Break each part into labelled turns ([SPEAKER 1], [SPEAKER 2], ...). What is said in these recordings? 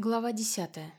[SPEAKER 1] Глава десятая.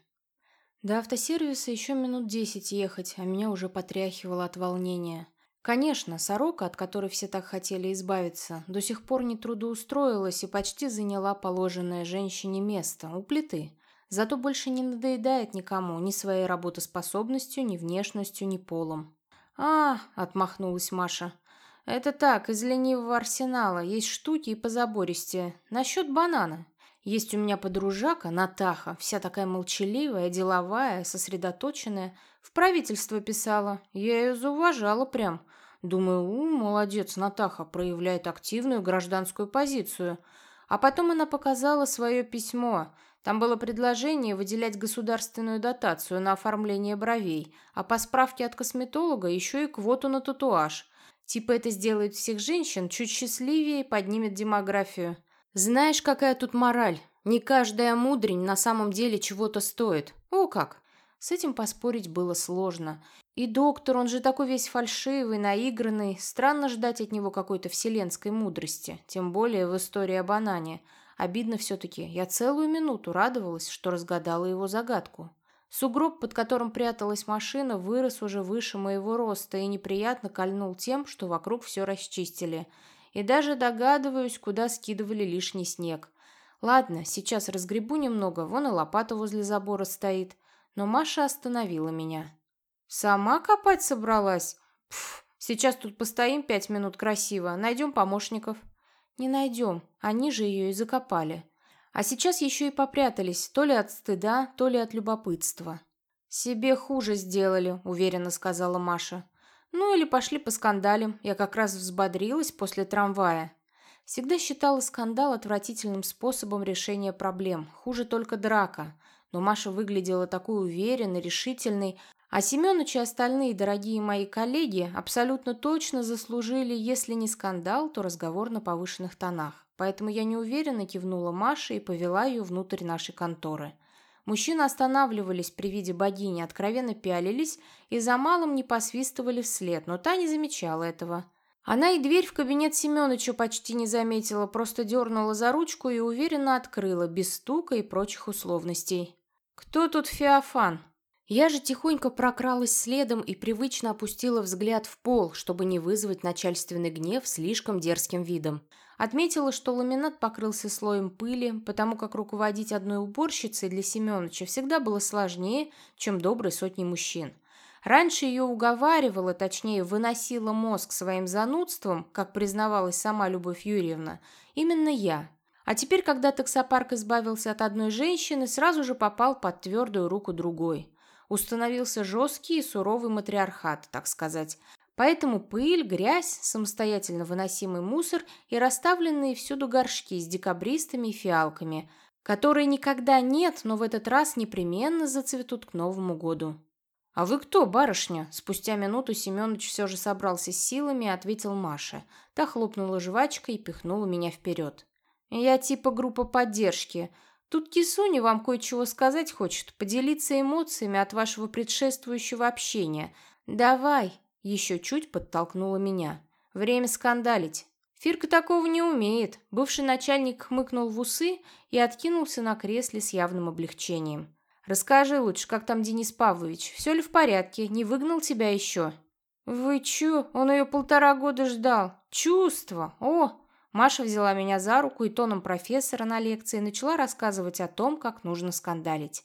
[SPEAKER 1] До автосервиса еще минут десять ехать, а меня уже потряхивало от волнения. Конечно, сорока, от которой все так хотели избавиться, до сих пор не трудоустроилась и почти заняла положенное женщине место у плиты. Зато больше не надоедает никому ни своей работоспособностью, ни внешностью, ни полом. «А, — отмахнулась Маша, — это так, из ленивого арсенала, есть штуки и позабористее. Насчет банана. Есть у меня подружака, Натаха, вся такая молчаливая, деловая, сосредоточенная. В правительство писала. Я ее зауважала прям. Думаю, у, молодец, Натаха, проявляет активную гражданскую позицию. А потом она показала свое письмо. Там было предложение выделять государственную дотацию на оформление бровей, а по справке от косметолога еще и квоту на татуаж. Типа это сделает всех женщин чуть счастливее и поднимет демографию. Знаешь, какая тут мораль? Не каждая мудрень на самом деле чего-то стоит. О как! С этим поспорить было сложно. И доктор, он же такой весь фальшивый, наигранный. Странно ждать от него какой-то вселенской мудрости. Тем более в истории о банане. Обидно все-таки. Я целую минуту радовалась, что разгадала его загадку. Сугроб, под которым пряталась машина, вырос уже выше моего роста и неприятно кольнул тем, что вокруг все расчистили – и даже догадываюсь, куда скидывали лишний снег. Ладно, сейчас разгребу немного, вон и лопата возле забора стоит. Но Маша остановила меня. «Сама копать собралась? Пф, сейчас тут постоим пять минут красиво, найдем помощников». «Не найдем, они же ее и закопали. А сейчас еще и попрятались, то ли от стыда, то ли от любопытства». «Себе хуже сделали», — уверенно сказала Маша. Ну или пошли по скандалям. Я как раз взбодрилась после трамвая. Всегда считала скандал отвратительным способом решения проблем. Хуже только драка. Но Маша выглядела такой уверенной, решительной, а Семёныч и остальные дорогие мои коллеги абсолютно точно заслужили, если не скандал, то разговор на повышенных тонах. Поэтому я неуверенно кивнула Маше и повела ее внутрь нашей конторы. Мужчины останавливались при виде богини, откровенно пялились и за малым не посвистывали вслед, но та не замечала этого. Она и дверь в кабинет Семёныча почти не заметила, просто дернула за ручку и уверенно открыла, без стука и прочих условностей. «Кто тут Феофан?» Я же тихонько прокралась следом и привычно опустила взгляд в пол, чтобы не вызвать начальственный гнев слишком дерзким видом. Отметила, что ламинат покрылся слоем пыли, потому как руководить одной уборщицей для Семеновича всегда было сложнее, чем доброй сотни мужчин. Раньше ее уговаривала, точнее, выносила мозг своим занудством, как признавалась сама Любовь Юрьевна, именно я. А теперь, когда таксопарк избавился от одной женщины, сразу же попал под твердую руку другой. Установился жесткий и суровый матриархат, так сказать, Поэтому пыль, грязь, самостоятельно выносимый мусор и расставленные всюду горшки с декабристами и фиалками, которые никогда нет, но в этот раз непременно зацветут к Новому году. «А вы кто, барышня?» Спустя минуту Семенович все же собрался с силами и ответил Маше. Та хлопнула жвачкой и пихнула меня вперед. «Я типа группа поддержки. Тут Кисуни вам кое-чего сказать хочет, поделиться эмоциями от вашего предшествующего общения. Давай, еще чуть подтолкнула меня. Время скандалить. Фирка такого не умеет. Бывший начальник хмыкнул в усы и откинулся на кресле с явным облегчением. «Расскажи лучше, как там Денис Павлович? Все ли в порядке? Не выгнал тебя еще?» «Вы чё? Он ее полтора года ждал. Чувство! О!» Маша взяла меня за руку и тоном профессора на лекции начала рассказывать о том, как нужно скандалить.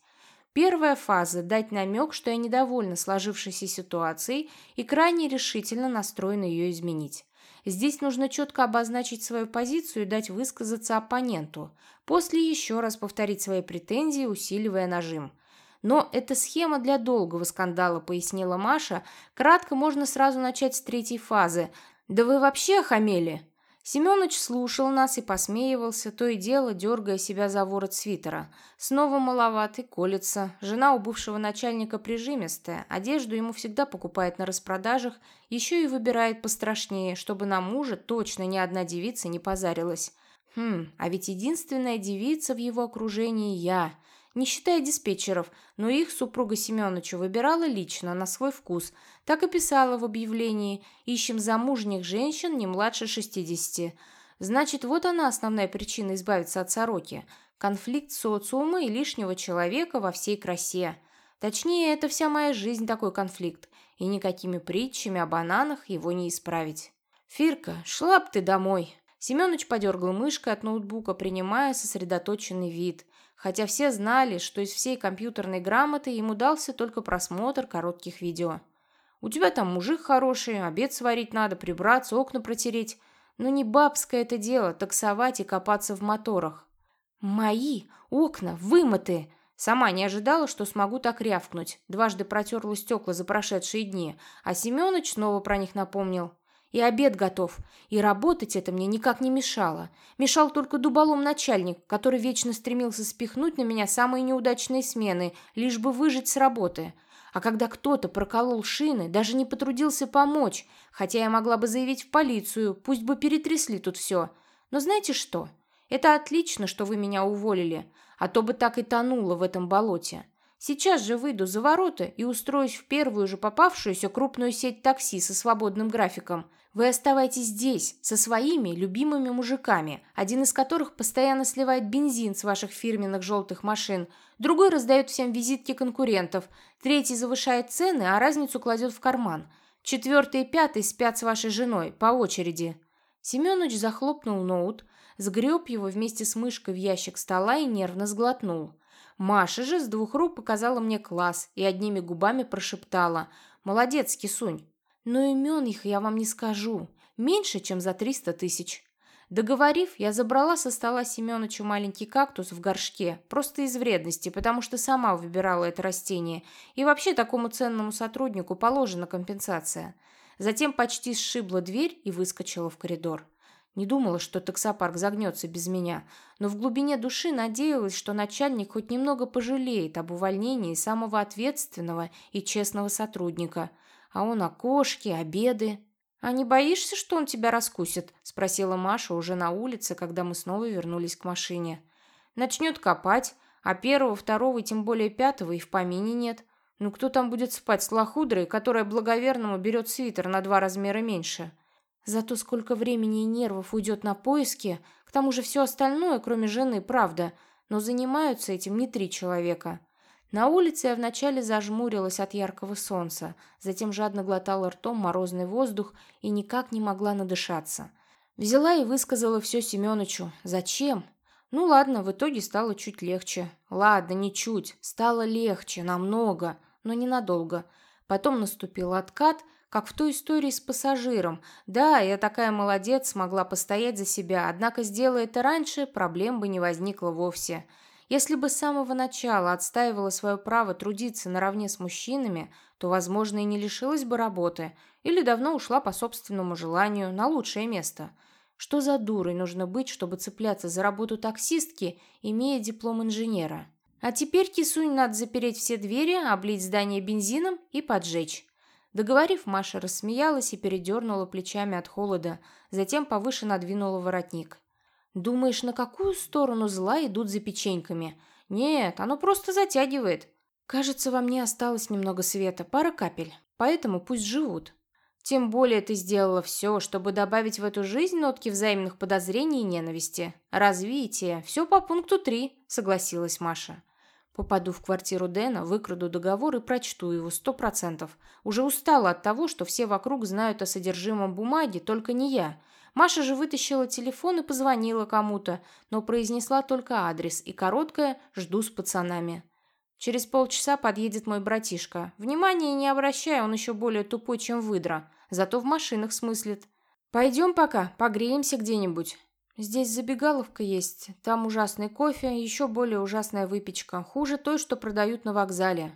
[SPEAKER 1] Первая фаза – дать намек, что я недовольна сложившейся ситуацией и крайне решительно настроена ее изменить. Здесь нужно четко обозначить свою позицию и дать высказаться оппоненту. После еще раз повторить свои претензии, усиливая нажим. Но это схема для долгого скандала, пояснила Маша. Кратко можно сразу начать с третьей фазы. Да вы вообще охамели? Семёныч слушал нас и посмеивался, то и дело дергая себя за ворот свитера. Снова маловатый, колется. Жена у бывшего начальника прижимистая, одежду ему всегда покупает на распродажах, еще и выбирает пострашнее, чтобы на мужа точно ни одна девица не позарилась. Хм, а ведь единственная девица в его окружении я – не считая диспетчеров, но их супруга Семеновича выбирала лично, на свой вкус. Так и писала в объявлении «Ищем замужних женщин не младше 60». Значит, вот она основная причина избавиться от сороки. конфликт социума и лишнего человека во всей красе. Точнее, это вся моя жизнь такой конфликт, и никакими притчами о бананах его не исправить. «Фирка, шла б ты домой!» Семёныч подергал мышкой от ноутбука, принимая сосредоточенный вид, хотя все знали, что из всей компьютерной грамоты ему дался только просмотр коротких видео. «У тебя там мужик хороший, обед сварить надо, прибраться, окна протереть. Но не бабское это дело таксовать и копаться в моторах». «Мои окна вымыты!» Сама не ожидала, что смогу так рявкнуть. Дважды протерла стекла за прошедшие дни, а Семёныч снова про них напомнил. И обед готов. И работать это мне никак не мешало. Мешал только дуболом начальник, который вечно стремился спихнуть на меня самые неудачные смены, лишь бы выжить с работы. А когда кто-то проколол шины, даже не потрудился помочь, хотя я могла бы заявить в полицию, пусть бы перетрясли тут все. Но знаете что? Это отлично, что вы меня уволили, а то бы так и тонула в этом болоте. Сейчас же выйду за ворота и устроюсь в первую же попавшуюся крупную сеть такси со свободным графиком. Вы оставайтесь здесь, со своими любимыми мужиками, один из которых постоянно сливает бензин с ваших фирменных желтых машин, другой раздает всем визитки конкурентов, третий завышает цены, а разницу кладет в карман. Четвертый и пятый спят с вашей женой, по очереди». Семенович захлопнул ноут, сгреб его вместе с мышкой в ящик стола и нервно сглотнул. Маша же с двух рук показала мне класс и одними губами прошептала «Молодец, кисунь!» Но имен их я вам не скажу. Меньше, чем за триста тысяч. Договорив, я забрала со стола Семёныча маленький кактус в горшке, просто из вредности, потому что сама выбирала это растение. И вообще такому ценному сотруднику положена компенсация. Затем почти сшибла дверь и выскочила в коридор. Не думала, что таксопарк загнется без меня, но в глубине души надеялась, что начальник хоть немного пожалеет об увольнении самого ответственного и честного сотрудника – а он окошки, обеды. «А не боишься, что он тебя раскусит?» – спросила Маша уже на улице, когда мы снова вернулись к машине. «Начнет копать, а первого, второго и тем более пятого и в помине нет. Ну кто там будет спать с лохудрой, которая благоверному берет свитер на два размера меньше?» Зато сколько времени и нервов уйдет на поиски, к тому же все остальное, кроме жены, правда, но занимаются этим не три человека. На улице я вначале зажмурилась от яркого солнца, затем жадно глотала ртом морозный воздух и никак не могла надышаться. Взяла и высказала все Семёнычу. Зачем? Ну ладно, в итоге стало чуть легче. Ладно, не чуть, стало легче, намного, но ненадолго. Потом наступил откат, как в той истории с пассажиром. Да, я такая молодец, смогла постоять за себя, однако сделая это раньше, проблем бы не возникло вовсе. Если бы с самого начала отстаивала свое право трудиться наравне с мужчинами, то, возможно, и не лишилась бы работы, или давно ушла по собственному желанию на лучшее место. Что за дурой нужно быть, чтобы цепляться за работу таксистки, имея диплом инженера? А теперь кисунь надо запереть все двери, облить здание бензином и поджечь. Договорив, Маша рассмеялась и передернула плечами от холода, затем повыше надвинула воротник. Думаешь, на какую сторону зла идут за печеньками? Нет, оно просто затягивает. Кажется, во мне осталось немного света, пара капель. Поэтому пусть живут. Тем более ты сделала все, чтобы добавить в эту жизнь нотки взаимных подозрений и ненависти. Развитие. Все по пункту три, согласилась Маша. Попаду в квартиру Дэна, выкраду договор и прочту его сто процентов. Уже устала от того, что все вокруг знают о содержимом бумаги, только не я. Маша же вытащила телефон и позвонила кому-то, но произнесла только адрес и короткое «жду с пацанами». Через полчаса подъедет мой братишка. Внимания не обращая, он еще более тупой, чем выдра. Зато в машинах смыслит. Пойдем пока, погреемся где-нибудь. Здесь забегаловка есть. Там ужасный кофе, еще более ужасная выпечка. Хуже той, что продают на вокзале.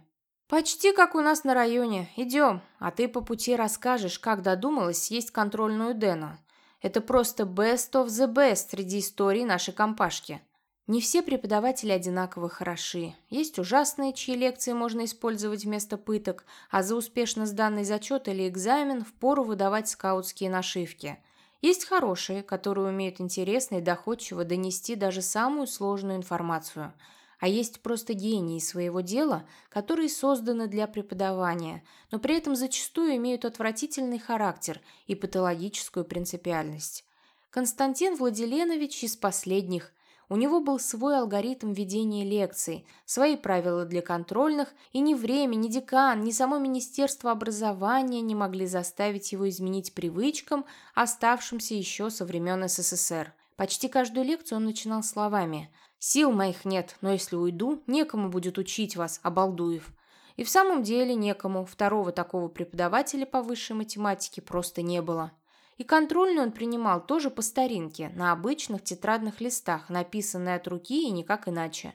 [SPEAKER 1] Почти как у нас на районе. Идем. А ты по пути расскажешь, как додумалась съесть контрольную Дэна. Это просто best of the best среди историй нашей компашки. Не все преподаватели одинаково хороши. Есть ужасные, чьи лекции можно использовать вместо пыток, а за успешно сданный зачет или экзамен впору выдавать скаутские нашивки. Есть хорошие, которые умеют интересно и доходчиво донести даже самую сложную информацию – а есть просто гении своего дела, которые созданы для преподавания, но при этом зачастую имеют отвратительный характер и патологическую принципиальность. Константин Владиленович из последних. У него был свой алгоритм ведения лекций, свои правила для контрольных, и ни время, ни декан, ни само Министерство образования не могли заставить его изменить привычкам, оставшимся еще со времен СССР. Почти каждую лекцию он начинал словами «Сил моих нет, но если уйду, некому будет учить вас, обалдуев». И в самом деле некому, второго такого преподавателя по высшей математике просто не было. И контрольную он принимал тоже по старинке, на обычных тетрадных листах, написанные от руки и никак иначе.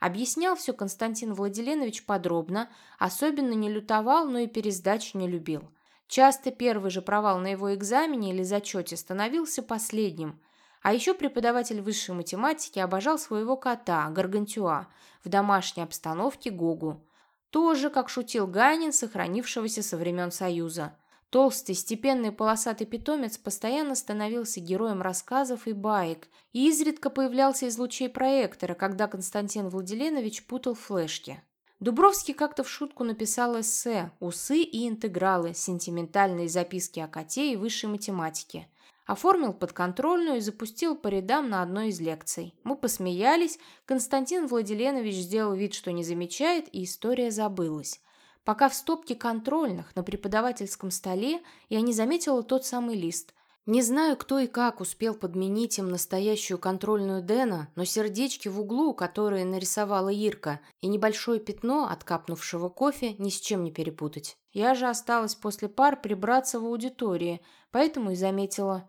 [SPEAKER 1] Объяснял все Константин Владиленович подробно, особенно не лютовал, но и пересдачу не любил. Часто первый же провал на его экзамене или зачете становился последним. А еще преподаватель высшей математики обожал своего кота, Гаргантюа, в домашней обстановке Гогу. Тоже, как шутил Ганин, сохранившегося со времен Союза – Толстый, степенный полосатый питомец постоянно становился героем рассказов и баек и изредка появлялся из лучей проектора, когда Константин Владиленович путал флешки. Дубровский как-то в шутку написал эссе «Усы и интегралы. Сентиментальные записки о коте и высшей математике». Оформил подконтрольную и запустил по рядам на одной из лекций. Мы посмеялись, Константин Владиленович сделал вид, что не замечает, и история забылась пока в стопке контрольных на преподавательском столе я не заметила тот самый лист. Не знаю, кто и как успел подменить им настоящую контрольную Дэна, но сердечки в углу, которые нарисовала Ирка, и небольшое пятно от капнувшего кофе ни с чем не перепутать. Я же осталась после пар прибраться в аудитории, поэтому и заметила.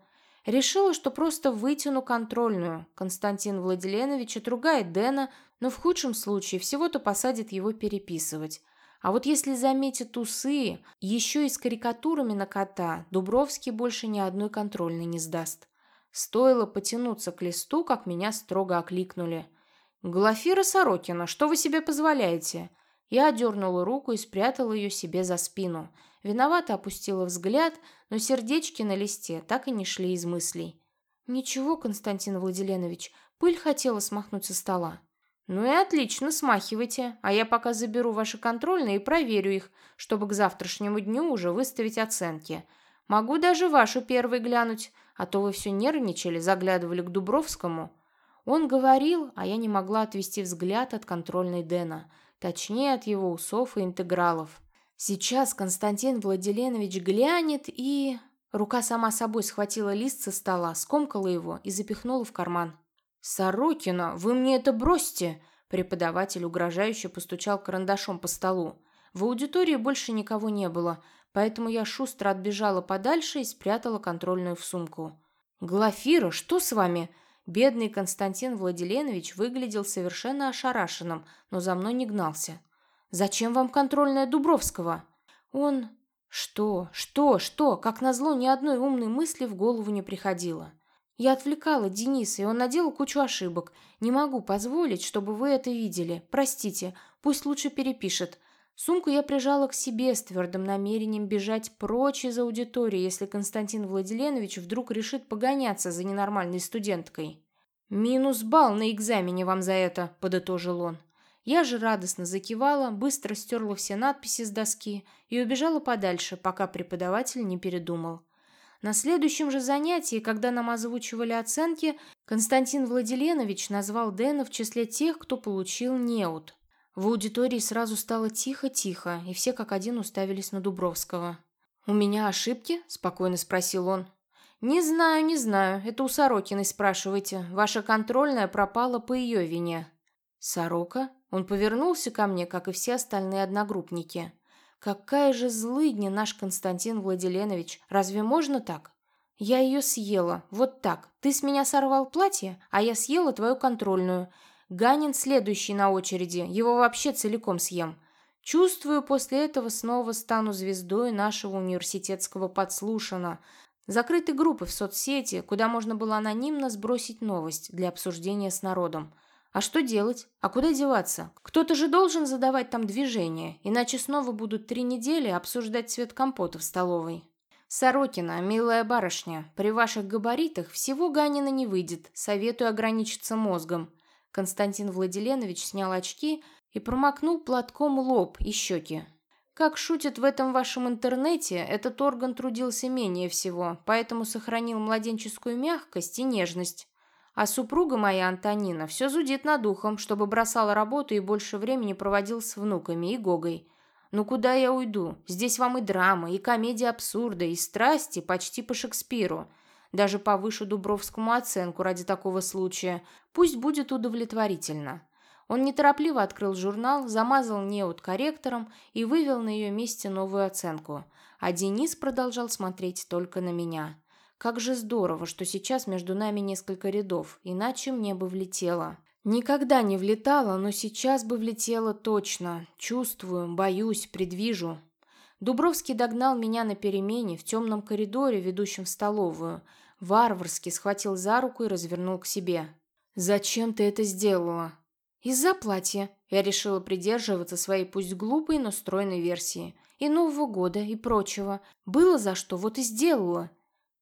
[SPEAKER 1] Решила, что просто вытяну контрольную. Константин Владиленович отругает Дэна, но в худшем случае всего-то посадит его переписывать. А вот если заметит усы, еще и с карикатурами на кота, Дубровский больше ни одной контрольной не сдаст. Стоило потянуться к листу, как меня строго окликнули. «Глафира Сорокина, что вы себе позволяете?» Я одернула руку и спрятала ее себе за спину. Виновато опустила взгляд, но сердечки на листе так и не шли из мыслей. «Ничего, Константин Владиленович, пыль хотела смахнуть со стола». «Ну и отлично, смахивайте, а я пока заберу ваши контрольные и проверю их, чтобы к завтрашнему дню уже выставить оценки. Могу даже вашу первой глянуть, а то вы все нервничали, заглядывали к Дубровскому». Он говорил, а я не могла отвести взгляд от контрольной Дэна, точнее от его усов и интегралов. Сейчас Константин Владиленович глянет и... Рука сама собой схватила лист со стола, скомкала его и запихнула в карман. «Сорокина, вы мне это бросьте!» Преподаватель угрожающе постучал карандашом по столу. В аудитории больше никого не было, поэтому я шустро отбежала подальше и спрятала контрольную в сумку. «Глафира, что с вами?» Бедный Константин Владиленович выглядел совершенно ошарашенным, но за мной не гнался. «Зачем вам контрольная Дубровского?» «Он...» «Что? Что? Что?» Как назло, ни одной умной мысли в голову не приходило. Я отвлекала Дениса, и он наделал кучу ошибок. Не могу позволить, чтобы вы это видели. Простите, пусть лучше перепишет. Сумку я прижала к себе с твердым намерением бежать прочь из аудитории, если Константин Владиленович вдруг решит погоняться за ненормальной студенткой. «Минус балл на экзамене вам за это», — подытожил он. Я же радостно закивала, быстро стерла все надписи с доски и убежала подальше, пока преподаватель не передумал. На следующем же занятии, когда нам озвучивали оценки, Константин Владиленович назвал Дэна в числе тех, кто получил неуд. В аудитории сразу стало тихо-тихо, и все как один уставились на Дубровского. «У меня ошибки?» – спокойно спросил он. «Не знаю, не знаю. Это у Сорокиной спрашивайте. Ваша контрольная пропала по ее вине». «Сорока?» Он повернулся ко мне, как и все остальные одногруппники. Какая же злыдня наш Константин Владиленович. Разве можно так? Я ее съела. Вот так. Ты с меня сорвал платье, а я съела твою контрольную. Ганин следующий на очереди. Его вообще целиком съем. Чувствую, после этого снова стану звездой нашего университетского подслушана. Закрытой группы в соцсети, куда можно было анонимно сбросить новость для обсуждения с народом. А что делать? А куда деваться? Кто-то же должен задавать там движение, иначе снова будут три недели обсуждать цвет компота в столовой. Сорокина, милая барышня, при ваших габаритах всего Ганина не выйдет, советую ограничиться мозгом. Константин Владиленович снял очки и промокнул платком лоб и щеки. Как шутят в этом вашем интернете, этот орган трудился менее всего, поэтому сохранил младенческую мягкость и нежность. А супруга моя Антонина все зудит над ухом, чтобы бросала работу и больше времени проводил с внуками и Гогой. Ну куда я уйду? Здесь вам и драма, и комедия абсурда, и страсти почти по Шекспиру. Даже повыше Дубровскому оценку ради такого случая. Пусть будет удовлетворительно. Он неторопливо открыл журнал, замазал неуд корректором и вывел на ее месте новую оценку. А Денис продолжал смотреть только на меня. Как же здорово, что сейчас между нами несколько рядов, иначе мне бы влетело. Никогда не влетало, но сейчас бы влетело точно. Чувствую, боюсь, предвижу. Дубровский догнал меня на перемене в темном коридоре, ведущем в столовую. Варварски схватил за руку и развернул к себе. «Зачем ты это сделала?» «Из-за платья». Я решила придерживаться своей пусть глупой, но стройной версии. И Нового года, и прочего. Было за что, вот и сделала.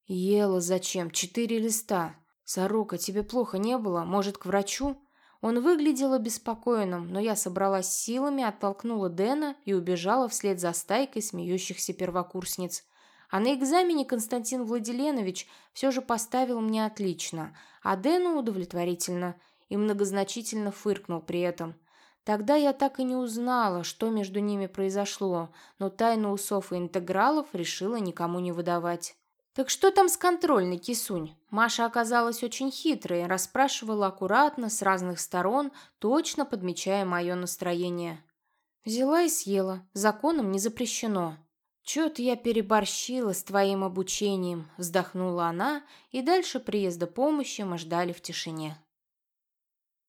[SPEAKER 1] Ела зачем? Четыре листа. Сорока, тебе плохо не было? Может, к врачу? Он выглядел обеспокоенным, но я собралась силами, оттолкнула Дэна и убежала вслед за стайкой смеющихся первокурсниц. А на экзамене Константин Владиленович все же поставил мне отлично, а Дэну удовлетворительно и многозначительно фыркнул при этом. Тогда я так и не узнала, что между ними произошло, но тайну усов и интегралов решила никому не выдавать. «Так что там с контрольной, кисунь?» Маша оказалась очень хитрой, расспрашивала аккуратно, с разных сторон, точно подмечая мое настроение. Взяла и съела. Законом не запрещено. «Чё-то я переборщила с твоим обучением», — вздохнула она, и дальше приезда помощи мы ждали в тишине.